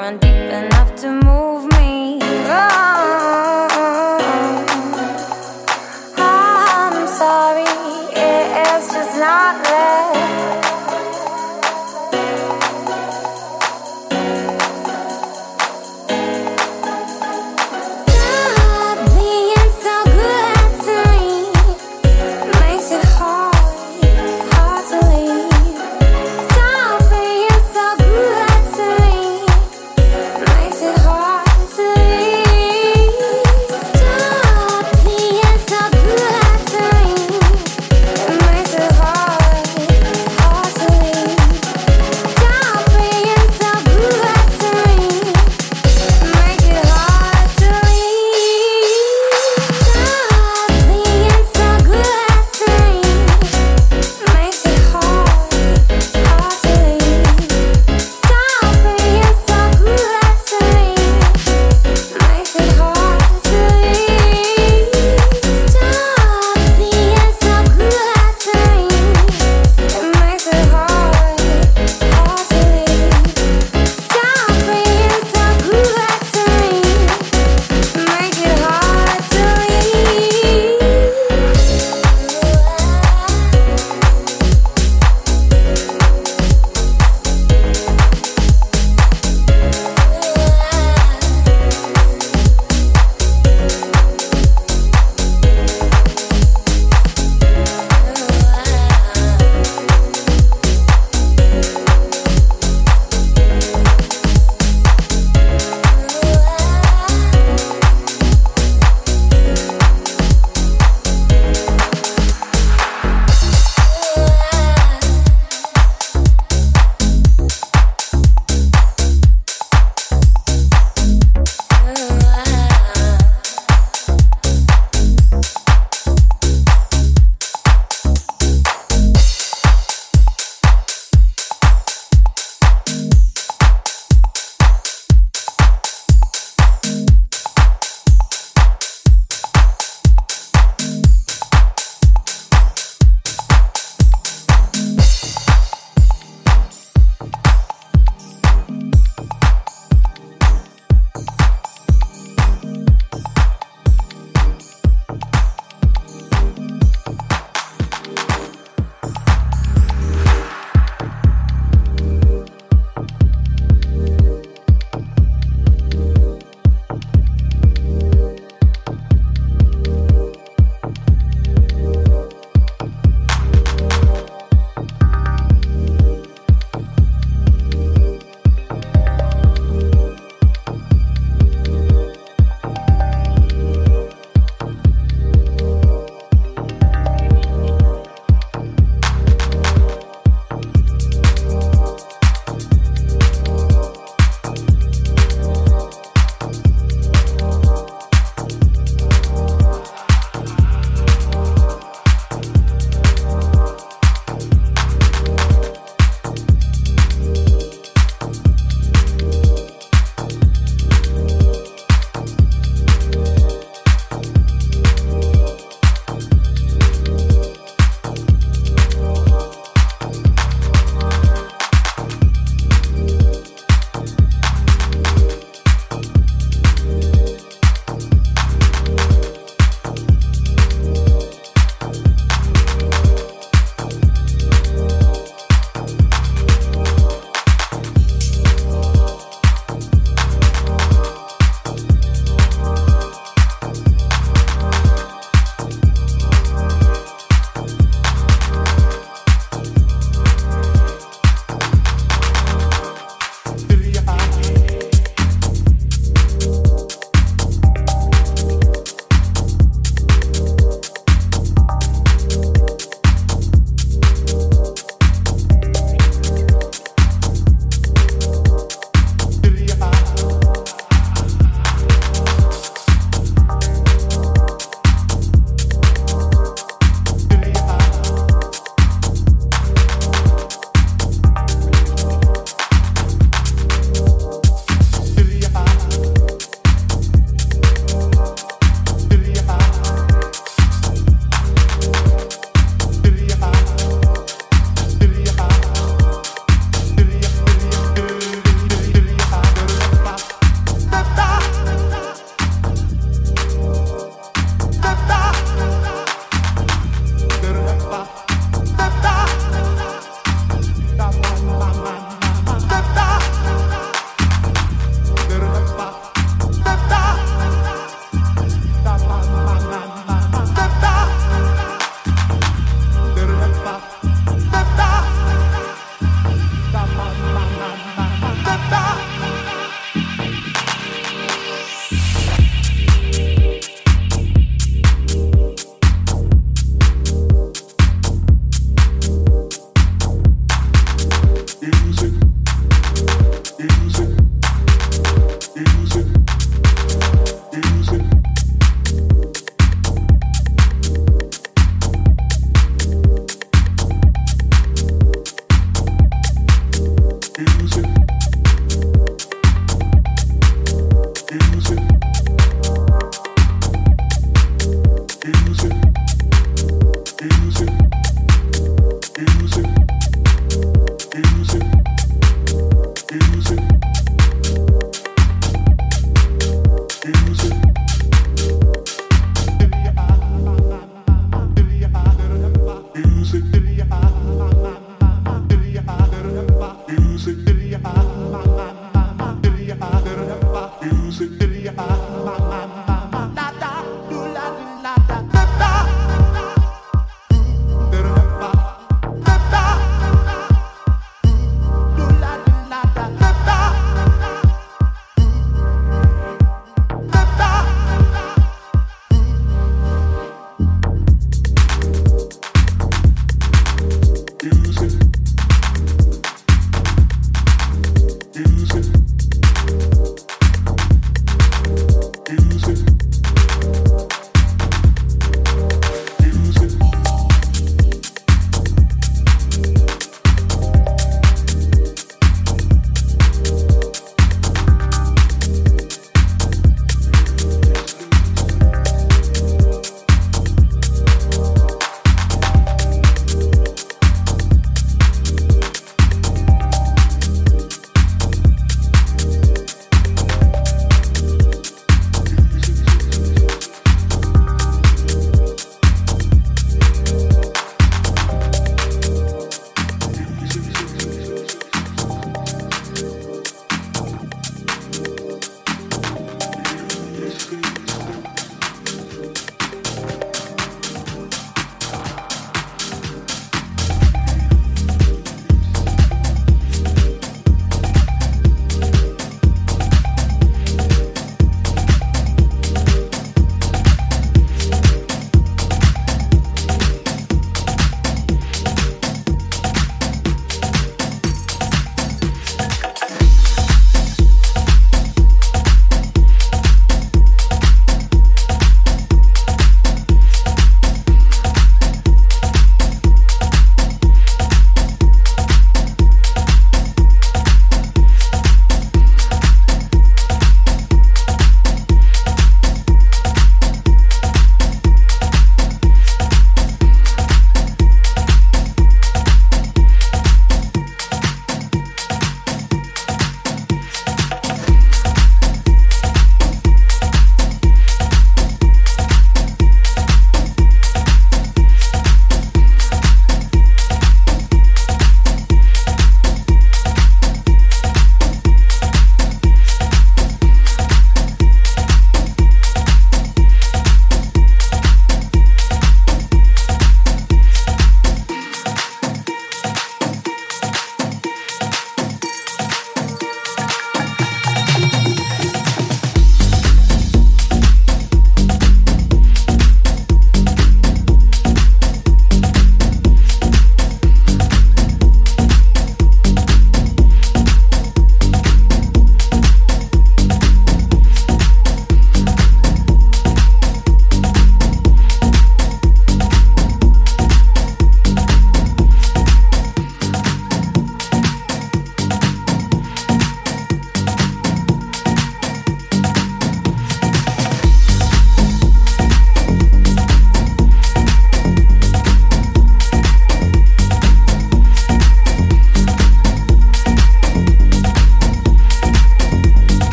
makes it hard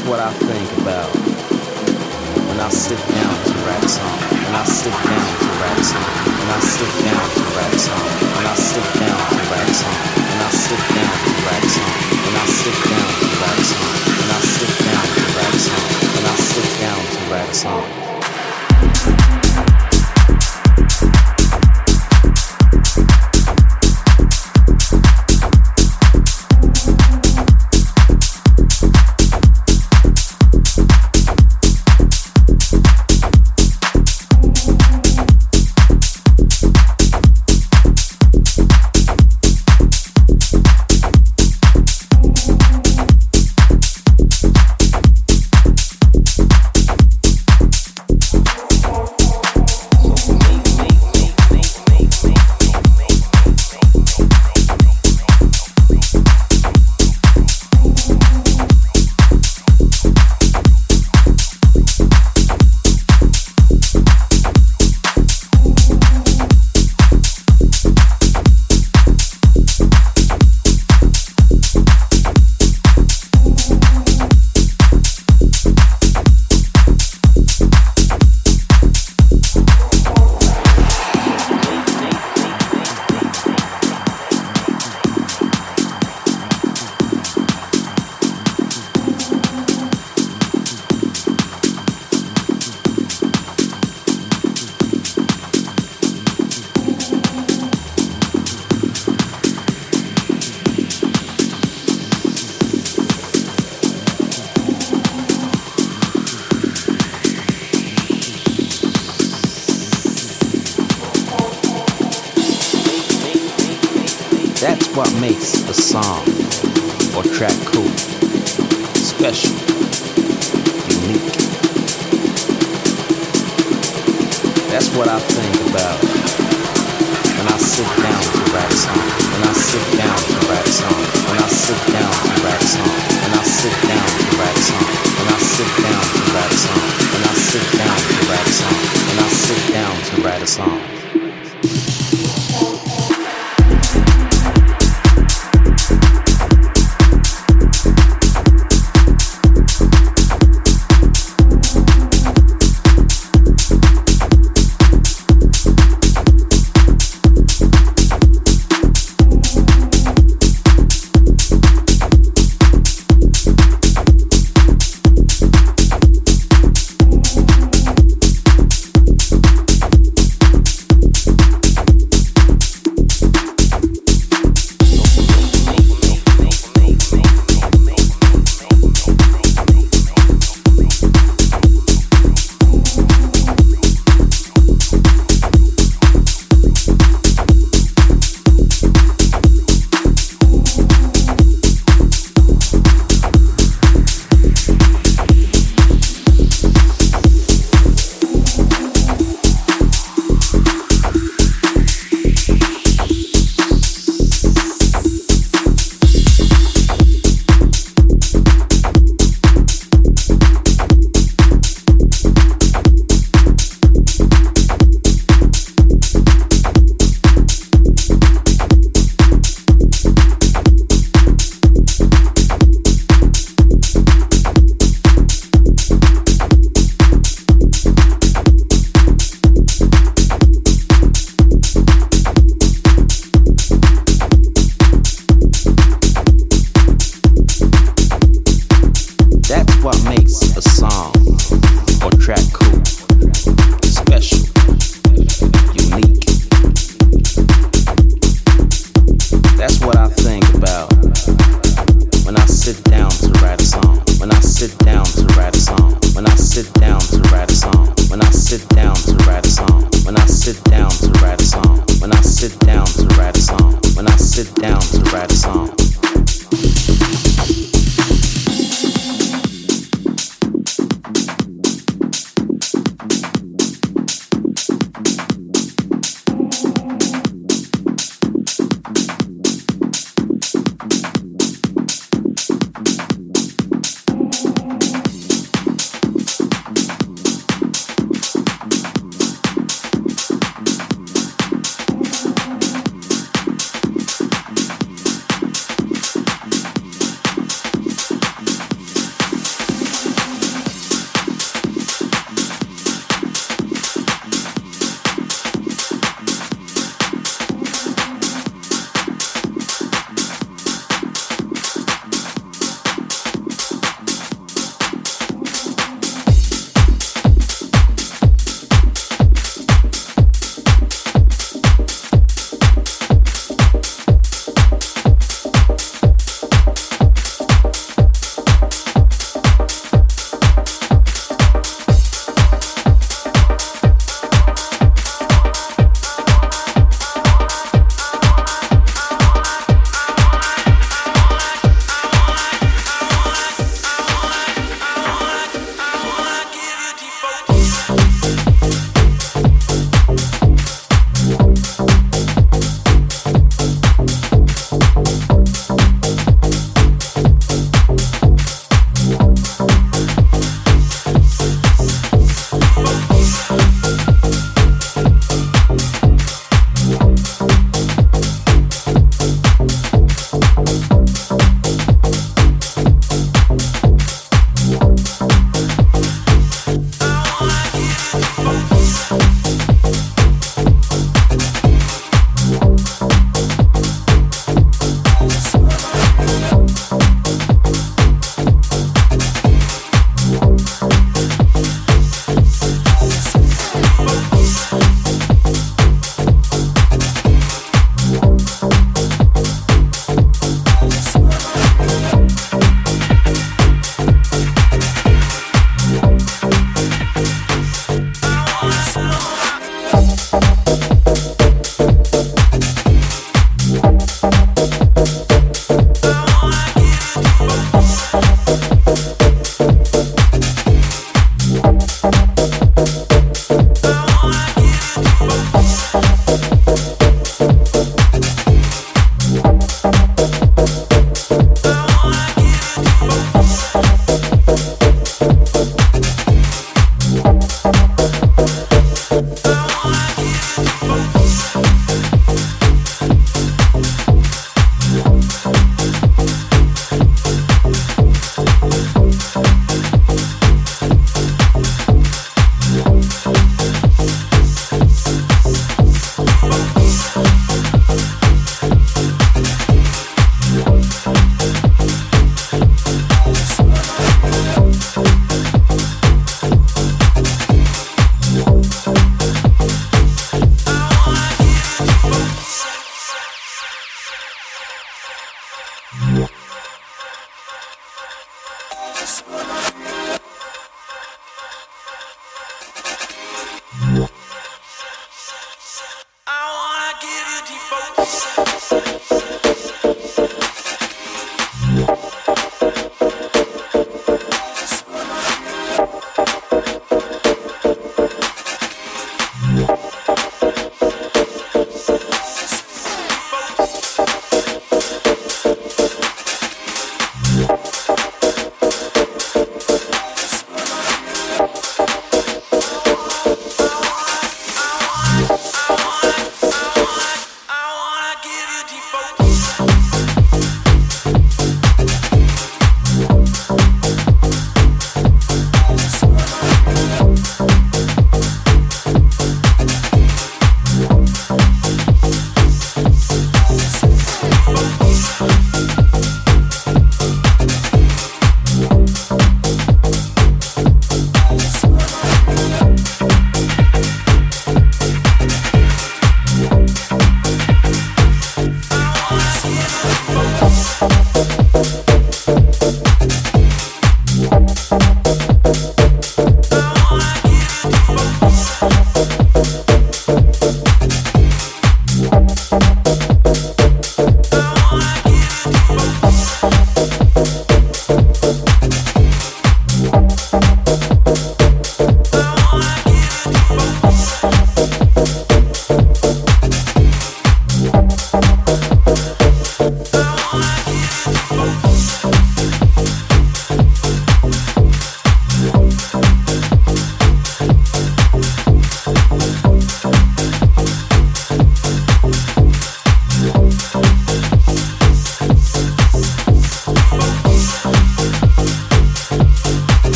That's what I think about when I sit down to a song. When I sit down to a song. When I sit down to a song. When I sit down to a song. When I sit down to a song. When I sit down to a song. When I sit down to a song. When I sit down to a song.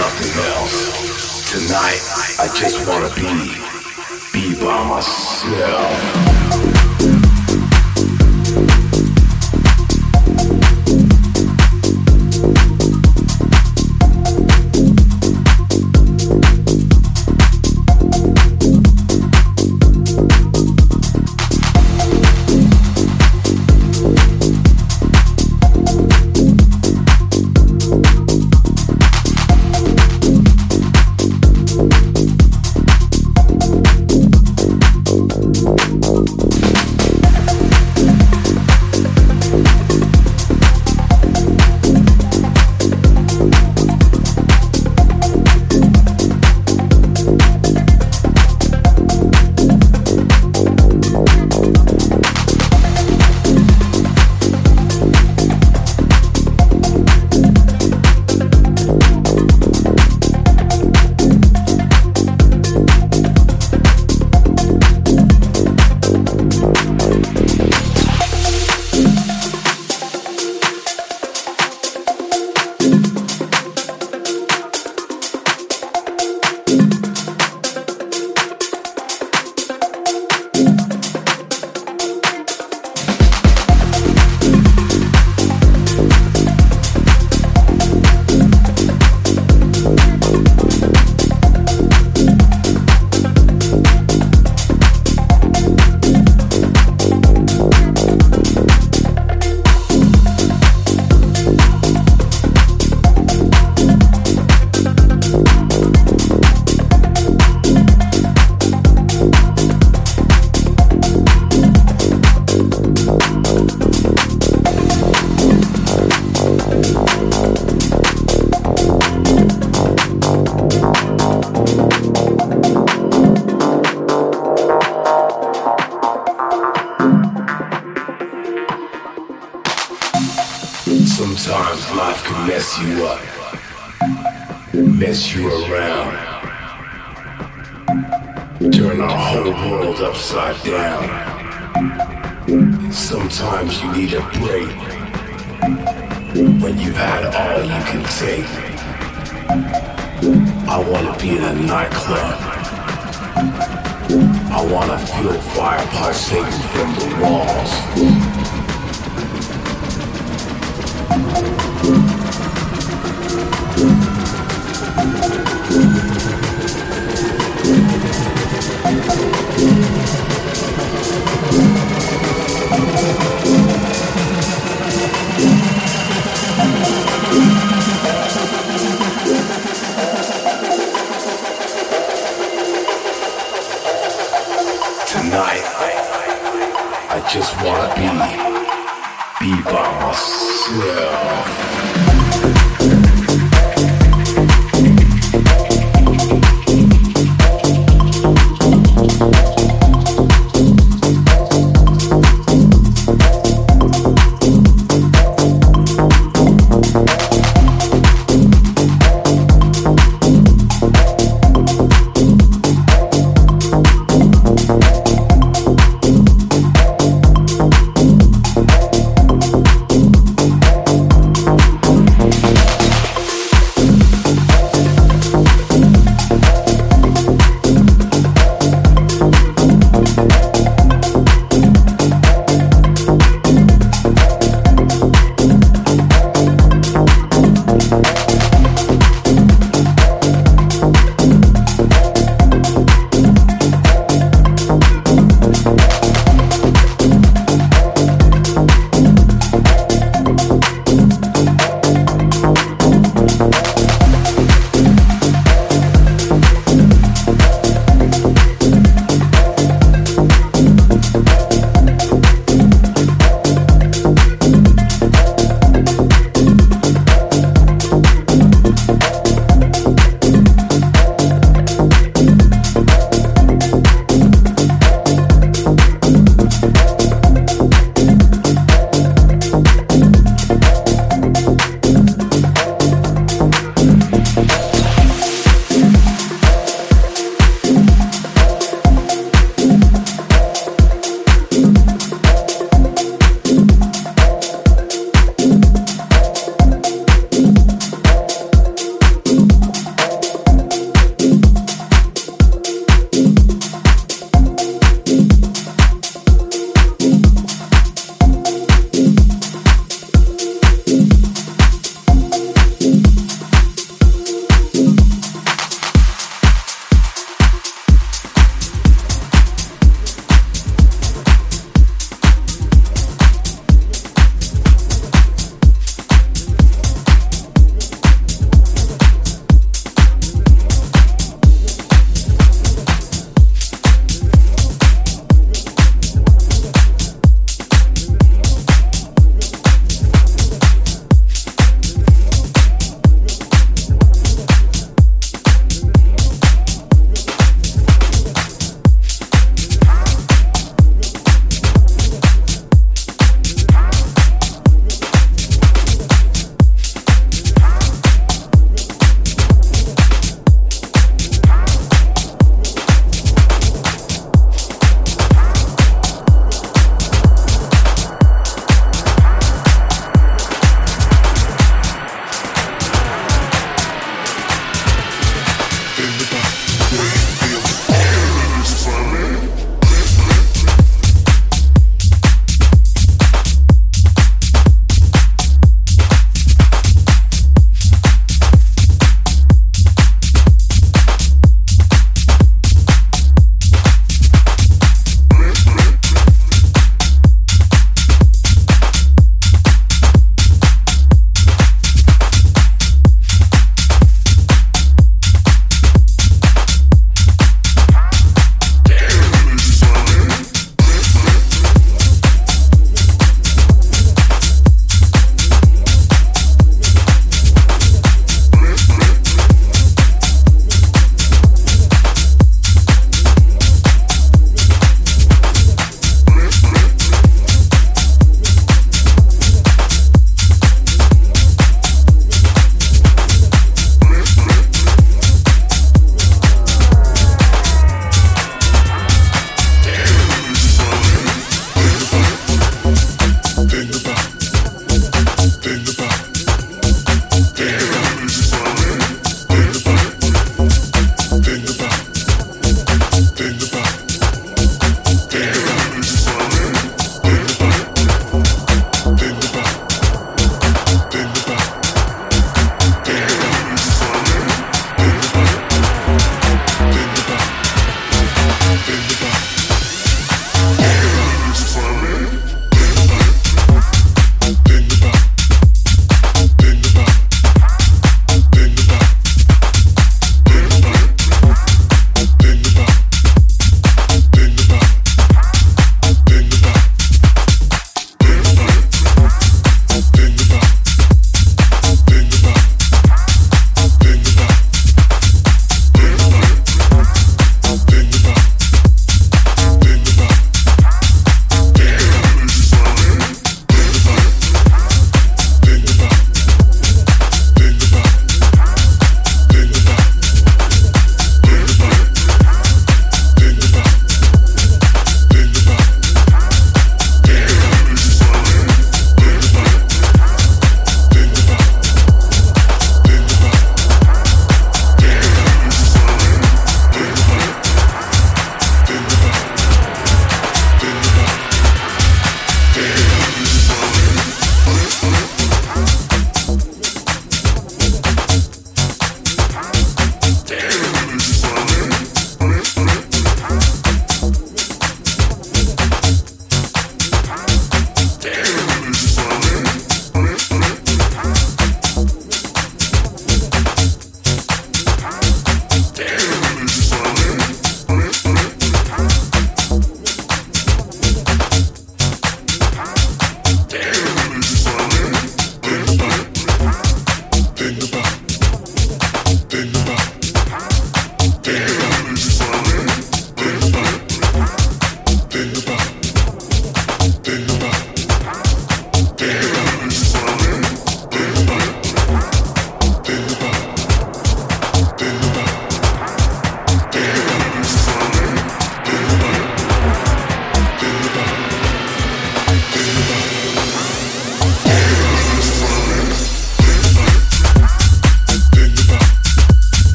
nothing else. Tonight, I just wanna be, be by myself.